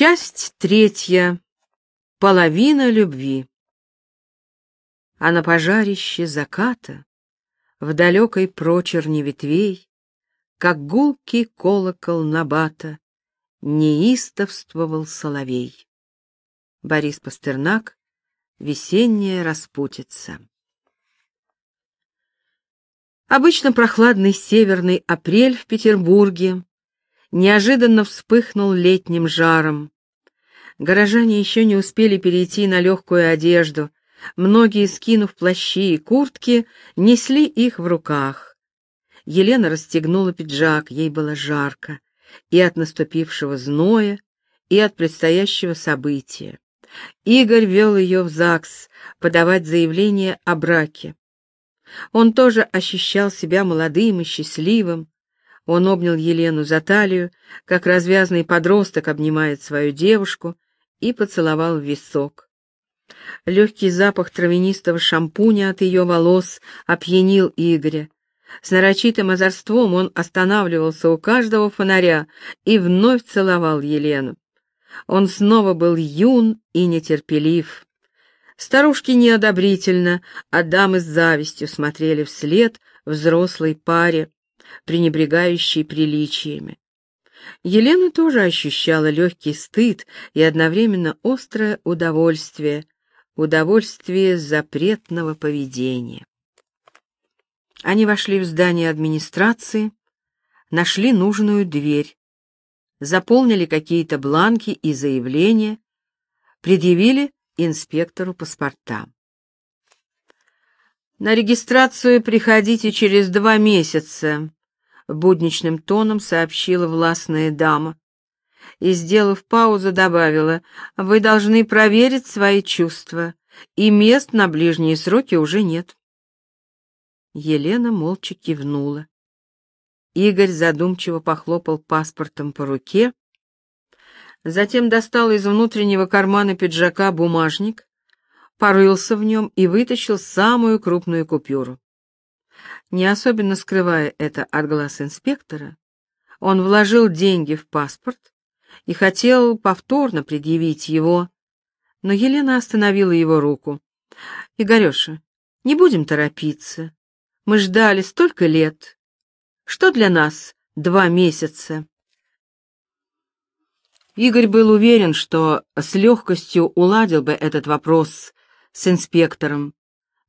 Часть третья. Половина любви. А на пожарище заката, в далекой прочерне ветвей, как гулкий колокол набата, неистовствовал соловей. Борис Пастернак. Весенняя распутица. Обычно прохладный северный апрель в Петербурге неожиданно вспыхнул летним жаром. Горожане еще не успели перейти на легкую одежду. Многие, скинув плащи и куртки, несли их в руках. Елена расстегнула пиджак, ей было жарко, и от наступившего зноя, и от предстоящего события. Игорь вел ее в ЗАГС подавать заявление о браке. Он тоже ощущал себя молодым и счастливым. Он обнял Елену за талию, как развязный подросток обнимает свою девушку, и поцеловал в висок. Легкий запах травянистого шампуня от ее волос опьянил Игоря. С нарочитым озорством он останавливался у каждого фонаря и вновь целовал Елену. Он снова был юн и нетерпелив. Старушки неодобрительно, а дамы с завистью смотрели вслед взрослой паре, пренебрегающей приличиями. Елена тоже ощущала легкий стыд и одновременно острое удовольствие, удовольствие запретного поведения. Они вошли в здание администрации, нашли нужную дверь, заполнили какие-то бланки и заявления, предъявили инспектору паспорта. «На регистрацию приходите через два месяца», — будничным тоном сообщила властная дама. И, сделав паузу, добавила, «Вы должны проверить свои чувства, и мест на ближние сроки уже нет». Елена молча кивнула. Игорь задумчиво похлопал паспортом по руке, затем достал из внутреннего кармана пиджака бумажник, порылся в нем и вытащил самую крупную купюру. Не особенно скрывая это от глаз инспектора, он вложил деньги в паспорт и хотел повторно предъявить его, но Елена остановила его руку. «Игореша, не будем торопиться. Мы ждали столько лет. Что для нас два месяца? Игорь был уверен, что с легкостью уладил бы этот вопрос с инспектором,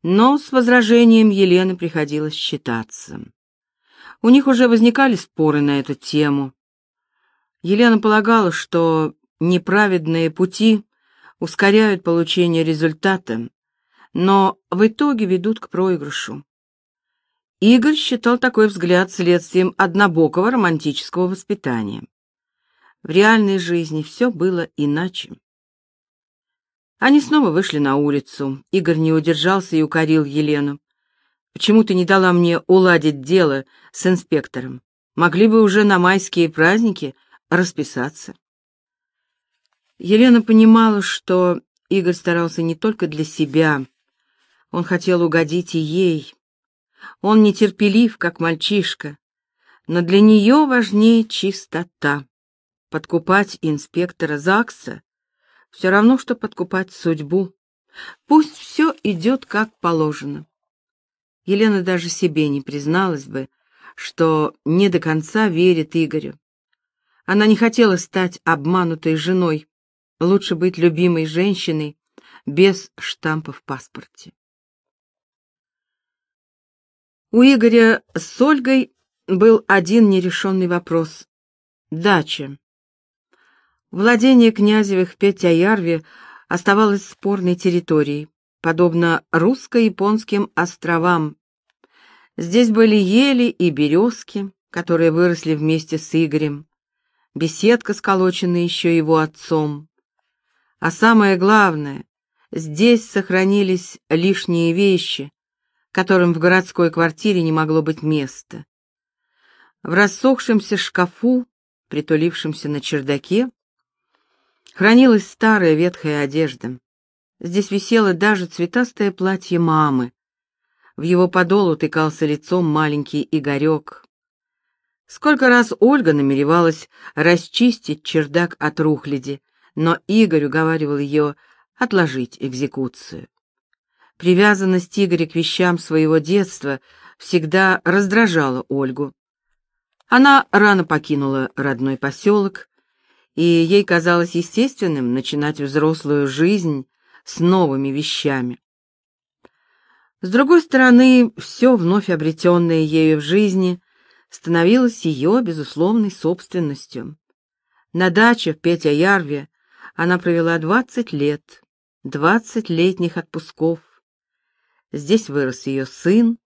но с возражением Елены приходилось считаться. У них уже возникали споры на эту тему. Елена полагала, что неправедные пути ускоряют получение результата, но в итоге ведут к проигрышу. Игорь считал такой взгляд следствием однобокого романтического воспитания. В реальной жизни все было иначе. Они снова вышли на улицу. Игорь не удержался и укорил Елену. «Почему ты не дала мне уладить дело с инспектором? Могли бы уже на майские праздники расписаться». Елена понимала, что Игорь старался не только для себя. Он хотел угодить и ей. Он нетерпелив, как мальчишка, но для нее важнее чистота. Подкупать инспектора ЗАГСа все равно, что подкупать судьбу. Пусть все идет как положено. Елена даже себе не призналась бы, что не до конца верит Игорю. Она не хотела стать обманутой женой, лучше быть любимой женщиной без штампа в паспорте. У Игоря с Ольгой был один нерешенный вопрос — дача. Владение Князевых в Петяярве оставалось спорной территорией, подобно русско-японским островам. Здесь были ели и березки, которые выросли вместе с Игорем, беседка, сколоченная еще его отцом. А самое главное, здесь сохранились лишние вещи, которым в городской квартире не могло быть места. В рассохшемся шкафу, притулившемся на чердаке, хранилась старая ветхая одежда. Здесь висело даже цветастое платье мамы. В его подол утыкался лицом маленький Игорек. Сколько раз Ольга намеревалась расчистить чердак от рухляди, но Игорь уговаривал ее отложить экзекуцию. Привязанность Игоря к вещам своего детства всегда раздражала Ольгу. Она рано покинула родной поселок, и ей казалось естественным начинать взрослую жизнь с новыми вещами. С другой стороны, все вновь обретенное ею в жизни становилось ее безусловной собственностью. На даче в Петя-Ярве она провела двадцать лет, двадцать летних отпусков. Здесь вырос ее сын.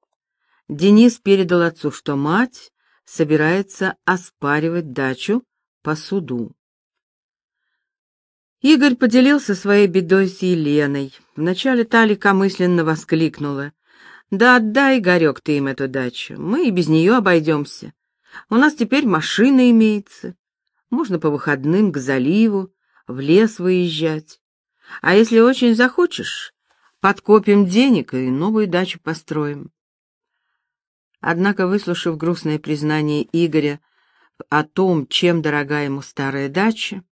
Денис передал отцу, что мать собирается оспаривать дачу по суду. Игорь поделился своей бедой с Еленой. Вначале та легкомысленно воскликнула. «Да отдай, Игорек, ты им эту дачу. Мы и без нее обойдемся. У нас теперь машина имеется. Можно по выходным к заливу, в лес выезжать. А если очень захочешь, подкопим денег и новую дачу построим». Однако, выслушав грустное признание Игоря о том, чем дорога ему старая дача,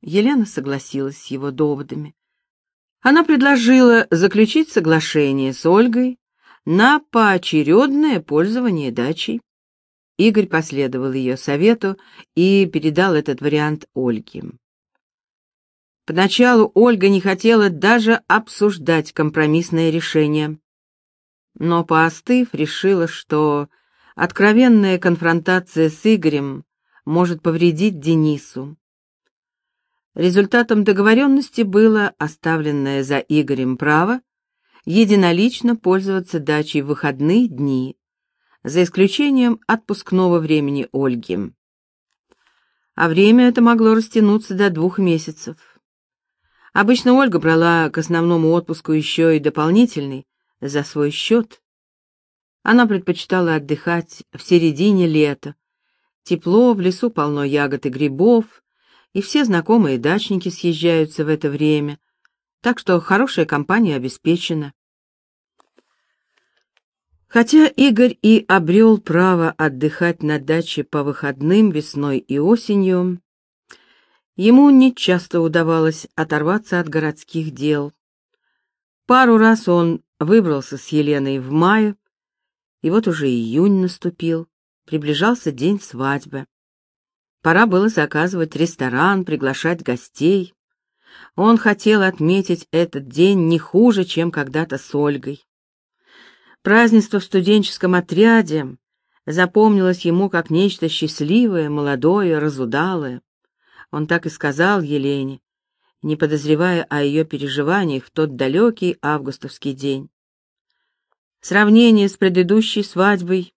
Елена согласилась с его доводами. Она предложила заключить соглашение с Ольгой на поочередное пользование дачей. Игорь последовал ее совету и передал этот вариант Ольге. Поначалу Ольга не хотела даже обсуждать компромиссное решение, но, поостыв, решила, что откровенная конфронтация с Игорем может повредить Денису. Результатом договоренности было оставленное за Игорем право единолично пользоваться дачей в выходные дни, за исключением отпускного времени Ольги. А время это могло растянуться до двух месяцев. Обычно Ольга брала к основному отпуску еще и дополнительный за свой счет. Она предпочитала отдыхать в середине лета. Тепло, в лесу полно ягод и грибов, и все знакомые дачники съезжаются в это время, так что хорошая компания обеспечена. Хотя Игорь и обрел право отдыхать на даче по выходным весной и осенью, ему не часто удавалось оторваться от городских дел. Пару раз он выбрался с Еленой в мае, и вот уже июнь наступил, приближался день свадьбы. Пора было заказывать ресторан, приглашать гостей. Он хотел отметить этот день не хуже, чем когда-то с Ольгой. Празднество в студенческом отряде запомнилось ему как нечто счастливое, молодое, разудалое. Он так и сказал Елене, не подозревая о ее переживаниях в тот далекий августовский день. Сравнение с предыдущей свадьбой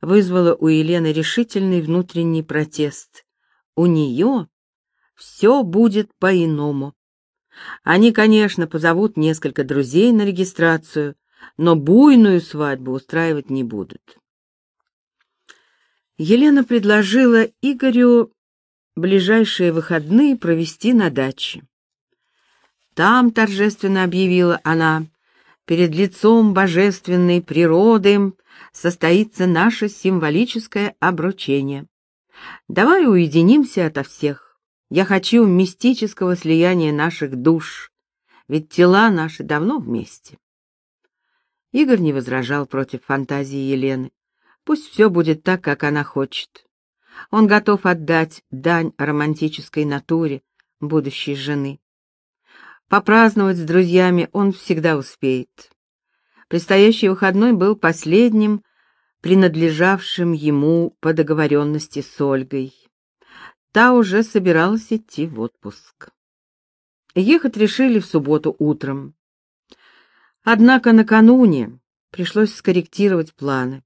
вызвало у Елены решительный внутренний протест. У нее все будет по-иному. Они, конечно, позовут несколько друзей на регистрацию, но буйную свадьбу устраивать не будут. Елена предложила Игорю ближайшие выходные провести на даче. Там, торжественно объявила она, перед лицом божественной природы состоится наше символическое обручение. Давай уединимся ото всех. Я хочу мистического слияния наших душ, ведь тела наши давно вместе. Игорь не возражал против фантазии Елены. Пусть все будет так, как она хочет. Он готов отдать дань романтической натуре будущей жены. Попраздновать с друзьями он всегда успеет. Предстоящий выходной был последним, принадлежавшим ему по договоренности с Ольгой. Та уже собиралась идти в отпуск. Ехать решили в субботу утром. Однако накануне пришлось скорректировать планы.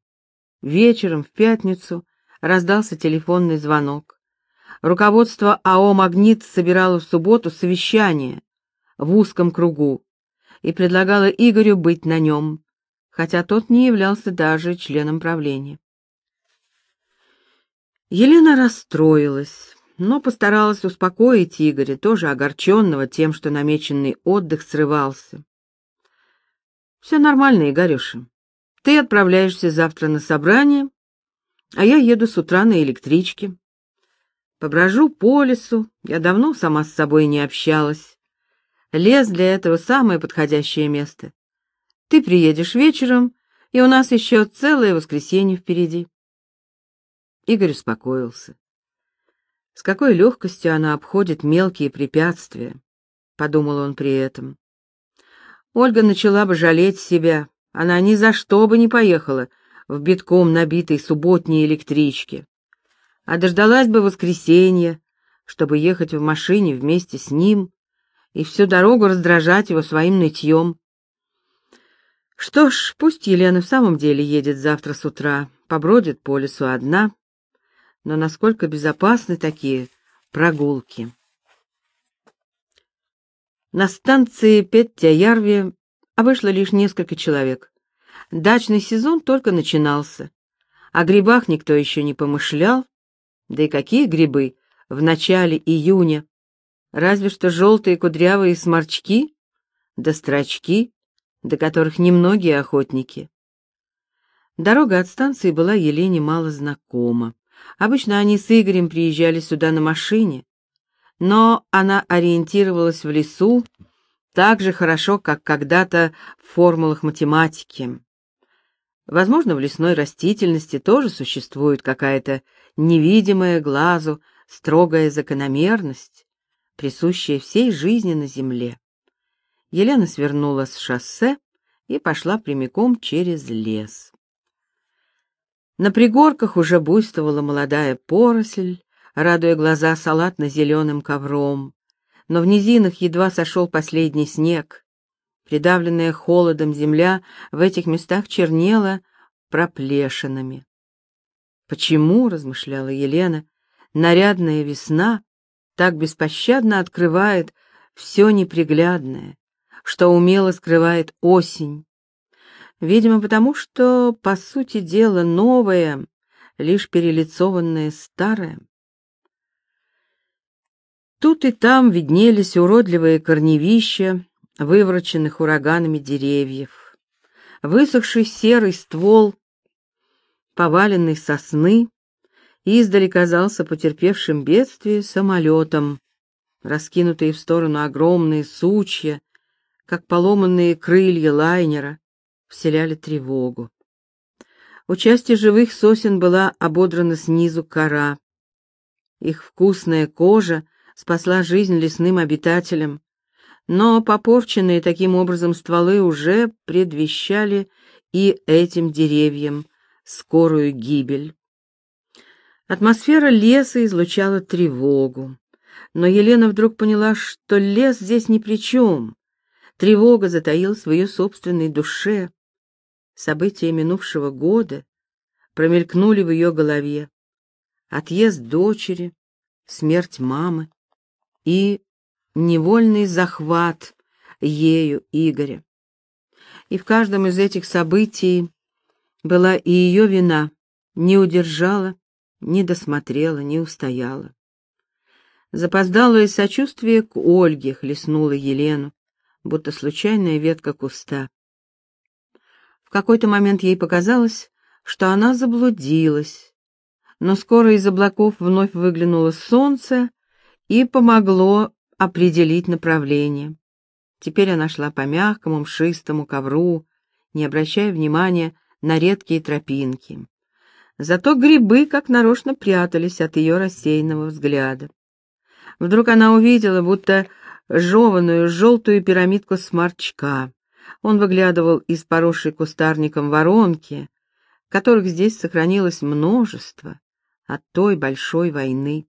Вечером в пятницу раздался телефонный звонок. Руководство АО «Магнит» собирало в субботу совещание в узком кругу и предлагала Игорю быть на нем, хотя тот не являлся даже членом правления. Елена расстроилась, но постаралась успокоить Игоря, тоже огорченного тем, что намеченный отдых срывался. «Все нормально, Игорюша. Ты отправляешься завтра на собрание, а я еду с утра на электричке. Поброжу по лесу, я давно сама с собой не общалась. Лес для этого самое подходящее место. Ты приедешь вечером, и у нас еще целое воскресенье впереди. Игорь успокоился. С какой легкостью она обходит мелкие препятствия, подумал он при этом. Ольга начала бы жалеть себя. Она ни за что бы не поехала в битком набитой субботней электричке а дождалась бы воскресенья, чтобы ехать в машине вместе с ним и всю дорогу раздражать его своим нытьем. Что ж, пусть Елена в самом деле едет завтра с утра, побродит по лесу одна, но насколько безопасны такие прогулки? На станции Пеття-Ярви вышло лишь несколько человек. Дачный сезон только начинался. О грибах никто еще не помышлял, да и какие грибы в начале июня? Разве что желтые кудрявые сморчки, да строчки, до которых немногие охотники. Дорога от станции была Елене мало знакома. Обычно они с Игорем приезжали сюда на машине, но она ориентировалась в лесу так же хорошо, как когда-то в формулах математики. Возможно, в лесной растительности тоже существует какая-то невидимая глазу строгая закономерность, присущая всей жизни на земле. Елена свернула с шоссе и пошла прямиком через лес. На пригорках уже буйствовала молодая поросль, радуя глаза салатно-зеленым ковром, но в низинах едва сошел последний снег, Придавленная холодом земля в этих местах чернела проплешинами. Почему, размышляла Елена, нарядная весна так беспощадно открывает все неприглядное, что умело скрывает осень? Видимо, потому что, по сути дела, новое, лишь перелицованное старое. Тут и там виднелись уродливые корневища, вывороченных ураганами деревьев. Высохший серый ствол поваленной сосны издали казался потерпевшим бедствие самолетом. Раскинутые в сторону огромные сучья, как поломанные крылья лайнера, вселяли тревогу. У части живых сосен была ободрана снизу кора. Их вкусная кожа спасла жизнь лесным обитателям, но попорченные таким образом стволы уже предвещали и этим деревьям скорую гибель. Атмосфера леса излучала тревогу, но Елена вдруг поняла, что лес здесь ни при чем. Тревога затаилась в ее собственной душе. События минувшего года промелькнули в ее голове. Отъезд дочери, смерть мамы и невольный захват ею Игоря. И в каждом из этих событий была и ее вина, не удержала, не досмотрела, не устояла. Запоздалое сочувствие к Ольге хлестнуло Елену, будто случайная ветка куста. В какой-то момент ей показалось, что она заблудилась, но скоро из облаков вновь выглянуло солнце и помогло определить направление. Теперь она шла по мягкому мшистому ковру, не обращая внимания на редкие тропинки. Зато грибы как нарочно прятались от ее рассеянного взгляда. Вдруг она увидела, будто жеваную желтую пирамидку сморчка. Он выглядывал из поросшей кустарником воронки, которых здесь сохранилось множество от той большой войны.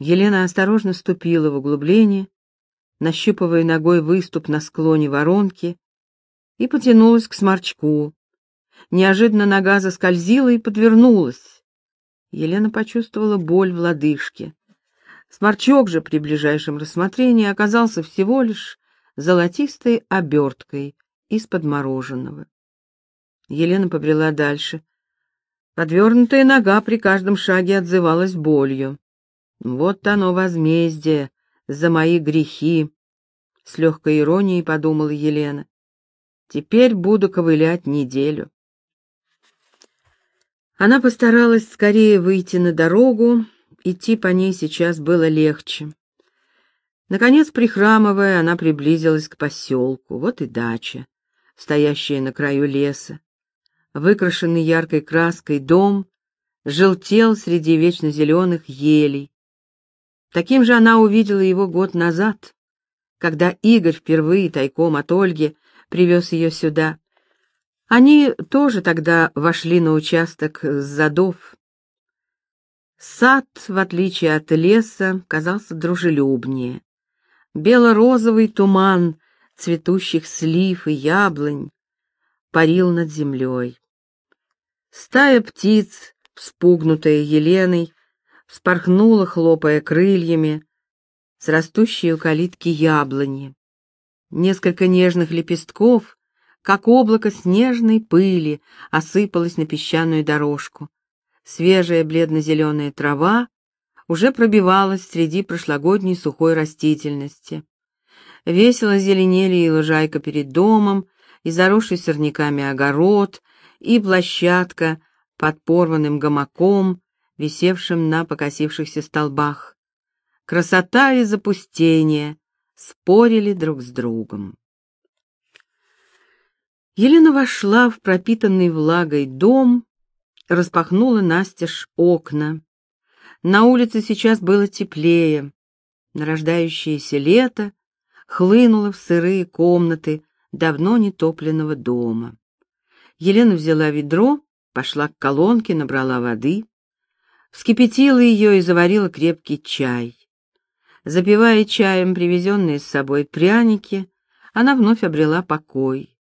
Елена осторожно ступила в углубление, нащупывая ногой выступ на склоне воронки, и потянулась к сморчку. Неожиданно нога заскользила и подвернулась. Елена почувствовала боль в лодыжке. Сморчок же при ближайшем рассмотрении оказался всего лишь золотистой оберткой из-под мороженого. Елена побрела дальше. Подвернутая нога при каждом шаге отзывалась болью. Вот оно возмездие за мои грехи, с легкой иронией подумала Елена. Теперь буду ковылять неделю. Она постаралась скорее выйти на дорогу, идти по ней сейчас было легче. Наконец, прихрамывая, она приблизилась к поселку. Вот и дача, стоящая на краю леса. Выкрашенный яркой краской дом желтел среди вечно зеленых елей. Таким же она увидела его год назад, когда Игорь впервые тайком от Ольги привез ее сюда. Они тоже тогда вошли на участок с задов. Сад, в отличие от леса, казался дружелюбнее. Бело-розовый туман цветущих слив и яблонь парил над землей. Стая птиц, вспугнутая Еленой, вспорхнула, хлопая крыльями, с растущей у калитки яблони. Несколько нежных лепестков, как облако снежной пыли, осыпалось на песчаную дорожку. Свежая бледно-зеленая трава уже пробивалась среди прошлогодней сухой растительности. Весело зеленели и лужайка перед домом, и заросший сорняками огород, и площадка под порванным гамаком, висевшим на покосившихся столбах. Красота и запустение спорили друг с другом. Елена вошла в пропитанный влагой дом, распахнула настежь окна. На улице сейчас было теплее. Нарождающееся лето хлынуло в сырые комнаты давно нетопленного дома. Елена взяла ведро, пошла к колонке, набрала воды, вскипятила ее и заварила крепкий чай. Запивая чаем привезенные с собой пряники, она вновь обрела покой.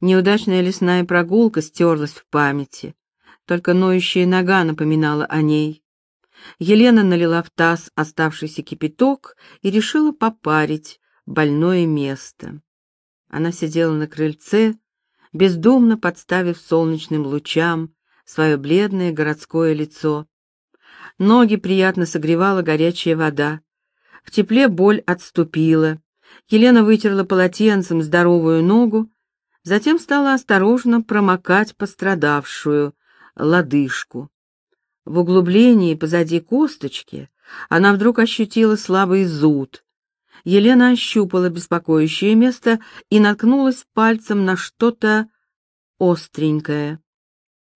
Неудачная лесная прогулка стерлась в памяти, только ноющая нога напоминала о ней. Елена налила в таз оставшийся кипяток и решила попарить больное место. Она сидела на крыльце, бездумно подставив солнечным лучам свое бледное городское лицо. Ноги приятно согревала горячая вода. В тепле боль отступила. Елена вытерла полотенцем здоровую ногу, затем стала осторожно промокать пострадавшую лодыжку. В углублении позади косточки она вдруг ощутила слабый зуд. Елена ощупала беспокоящее место и наткнулась пальцем на что-то остренькое.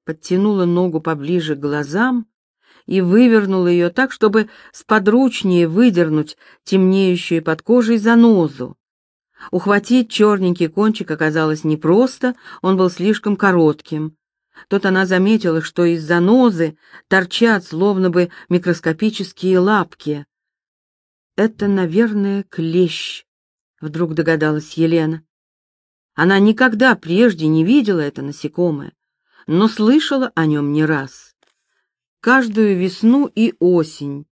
Подтянула ногу поближе к глазам и вывернула ее так, чтобы сподручнее выдернуть темнеющую под кожей занозу. Ухватить черненький кончик оказалось непросто, он был слишком коротким. Тут она заметила, что из занозы торчат словно бы микроскопические лапки. «Это, наверное, клещ», — вдруг догадалась Елена. Она никогда прежде не видела это насекомое, но слышала о нем не раз. Каждую весну и осень.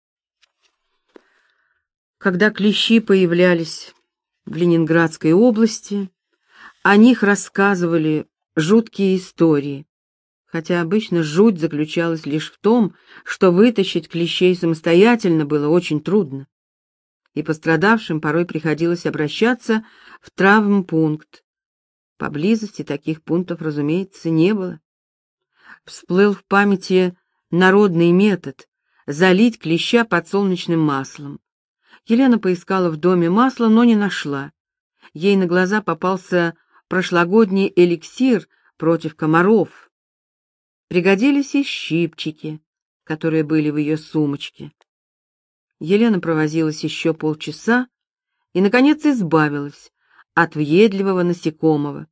Когда клещи появлялись в Ленинградской области, о них рассказывали жуткие истории, хотя обычно жуть заключалась лишь в том, что вытащить клещей самостоятельно было очень трудно и пострадавшим порой приходилось обращаться в травмпункт. Поблизости таких пунктов, разумеется, не было. Всплыл в памяти народный метод залить клеща подсолнечным маслом. Елена поискала в доме масло, но не нашла. Ей на глаза попался прошлогодний эликсир против комаров. Пригодились и щипчики, которые были в ее сумочке. Елена провозилась еще полчаса и, наконец, избавилась от въедливого насекомого.